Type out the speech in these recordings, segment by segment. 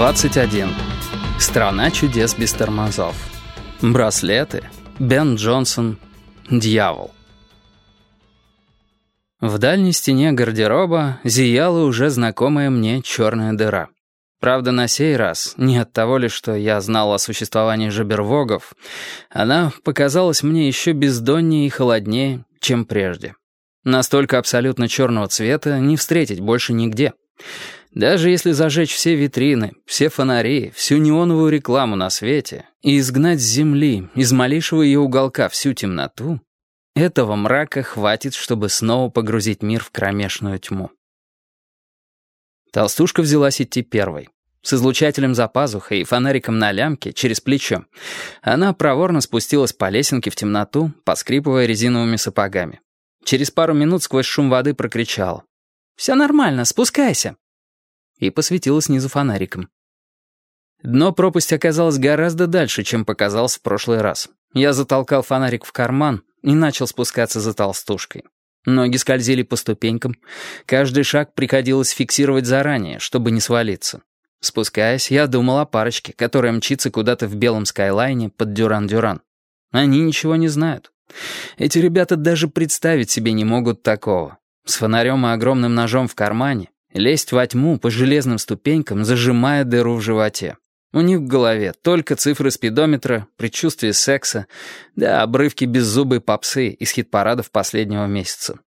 21. Страна чудес без тормозов. Браслеты. Бен Джонсон. Дьявол. В дальней стене гардероба зияла уже знакомая мне черная дыра. Правда, на сей раз, не от того ли, что я знал о существовании жабервогов, она показалась мне еще бездоннее и холоднее, чем прежде. Настолько абсолютно черного цвета не встретить больше нигде. Даже если зажечь все витрины, все фонари, всю неоновую рекламу на свете и изгнать с земли, из малейшего ее уголка всю темноту, этого мрака хватит, чтобы снова погрузить мир в кромешную тьму. Толстушка взялась идти первой. С излучателем за пазухой и фонариком на лямке через плечо. Она проворно спустилась по лесенке в темноту, поскрипывая резиновыми сапогами. Через пару минут сквозь шум воды прокричала. «Все нормально, спускайся!» И посветила снизу фонариком. Дно пропасти оказалось гораздо дальше, чем показалось в прошлый раз. Я затолкал фонарик в карман и начал спускаться за толстушкой. Ноги скользили по ступенькам. Каждый шаг приходилось фиксировать заранее, чтобы не свалиться. Спускаясь, я думал о парочке, которая мчится куда-то в белом скайлайне под Дюран-Дюран. Они ничего не знают. Эти ребята даже представить себе не могут такого. С фонарем и огромным ножом в кармане Лезть во тьму по железным ступенькам, зажимая дыру в животе. У них в голове только цифры спидометра, предчувствие секса, да обрывки беззубой попсы из хит-парадов последнего месяца.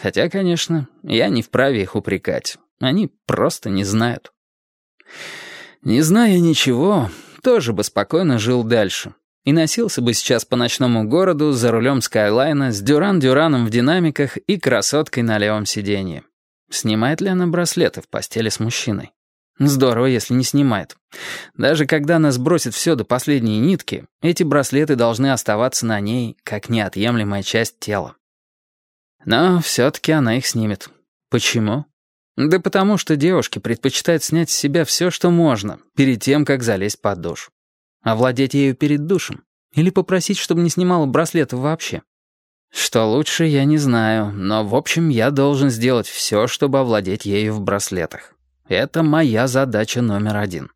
Хотя, конечно, я не вправе их упрекать. Они просто не знают. Не зная ничего, тоже бы спокойно жил дальше. И носился бы сейчас по ночному городу за рулем Скайлайна с Дюран-Дюраном в динамиках и красоткой на левом сиденье. Снимает ли она браслеты в постели с мужчиной? Здорово, если не снимает. Даже когда она сбросит все до последней нитки, эти браслеты должны оставаться на ней как неотъемлемая часть тела. Но все-таки она их снимет. Почему? Да потому что девушки предпочитают снять с себя все, что можно, перед тем, как залезть под душ. Овладеть ею перед душем. Или попросить, чтобы не снимала браслеты вообще. Что лучше, я не знаю, но, в общем, я должен сделать все, чтобы овладеть ею в браслетах. Это моя задача номер один.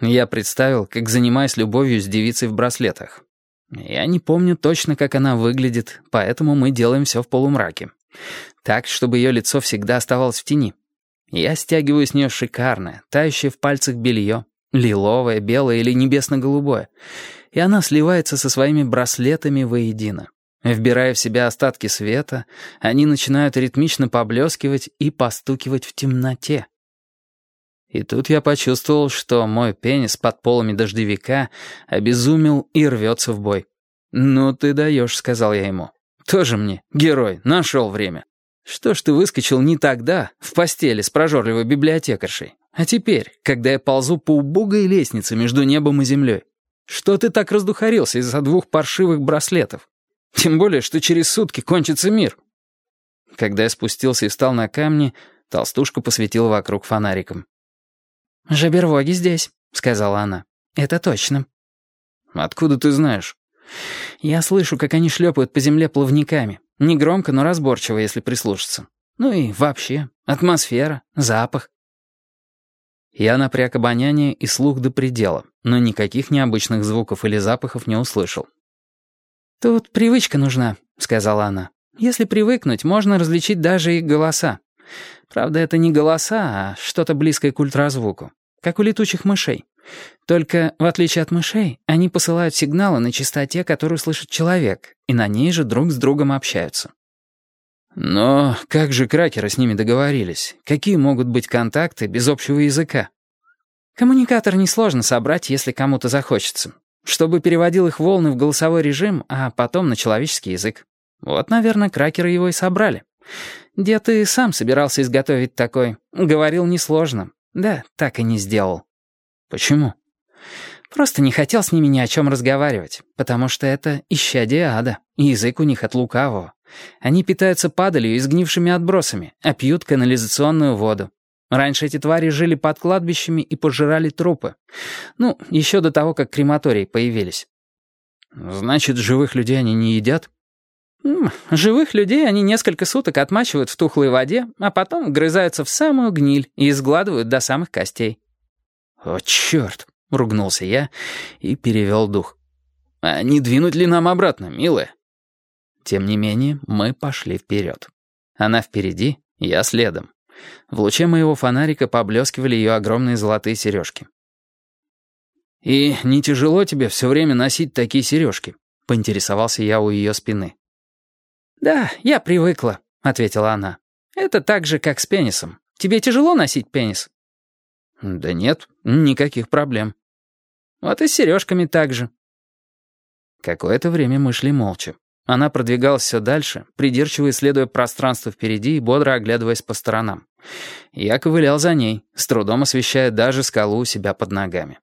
Я представил, как занимаюсь любовью с девицей в браслетах. Я не помню точно, как она выглядит, поэтому мы делаем все в полумраке. Так, чтобы ее лицо всегда оставалось в тени. Я стягиваю с нее шикарное, тающее в пальцах белье, лиловое, белое или небесно-голубое, и она сливается со своими браслетами воедино. Вбирая в себя остатки света, они начинают ритмично поблескивать и постукивать в темноте. И тут я почувствовал, что мой пенис под полами дождевика обезумел и рвется в бой. «Ну ты даешь», — сказал я ему. «Тоже мне, герой, нашел время. Что ж ты выскочил не тогда, в постели с прожорливой библиотекаршей, а теперь, когда я ползу по убогой лестнице между небом и землей? Что ты так раздухарился из-за двух паршивых браслетов?» Тем более, что через сутки кончится мир. Когда я спустился и встал на камни, толстушка посветила вокруг фонариком. «Жабервоги здесь», — сказала она. «Это точно». «Откуда ты знаешь?» «Я слышу, как они шлепают по земле плавниками. Не громко, но разборчиво, если прислушаться. Ну и вообще, атмосфера, запах». Я напряг обоняние и слух до предела, но никаких необычных звуков или запахов не услышал. «Тут привычка нужна», — сказала она. «Если привыкнуть, можно различить даже их голоса. Правда, это не голоса, а что-то близкое к ультразвуку, как у летучих мышей. Только, в отличие от мышей, они посылают сигналы на частоте, которую слышит человек, и на ней же друг с другом общаются». «Но как же кракеры с ними договорились? Какие могут быть контакты без общего языка?» «Коммуникатор несложно собрать, если кому-то захочется чтобы переводил их волны в голосовой режим, а потом на человеческий язык. Вот, наверное, кракеры его и собрали. Дед и сам собирался изготовить такой. Говорил несложно. Да, так и не сделал. Почему? Просто не хотел с ними ни о чем разговаривать, потому что это исчадие ада, и язык у них от лукавого. Они питаются падалью и сгнившими отбросами, а пьют канализационную воду. Раньше эти твари жили под кладбищами и пожирали трупы. Ну, еще до того, как крематории появились. Значит, живых людей они не едят? Живых людей они несколько суток отмачивают в тухлой воде, а потом грызаются в самую гниль и изгладывают до самых костей. «О, черт!» — ругнулся я и перевел дух. «А не двинуть ли нам обратно, милая?» Тем не менее, мы пошли вперед. Она впереди, я следом. В луче моего фонарика поблескивали ее огромные золотые сережки. «И не тяжело тебе все время носить такие сережки?» — поинтересовался я у ее спины. «Да, я привыкла», — ответила она. «Это так же, как с пенисом. Тебе тяжело носить пенис?» «Да нет, никаких проблем». «Вот и с сережками так же». Какое-то время мы шли молча. Она продвигалась все дальше, придирчиво исследуя пространство впереди и бодро оглядываясь по сторонам. Я ковылял за ней, с трудом освещая даже скалу у себя под ногами.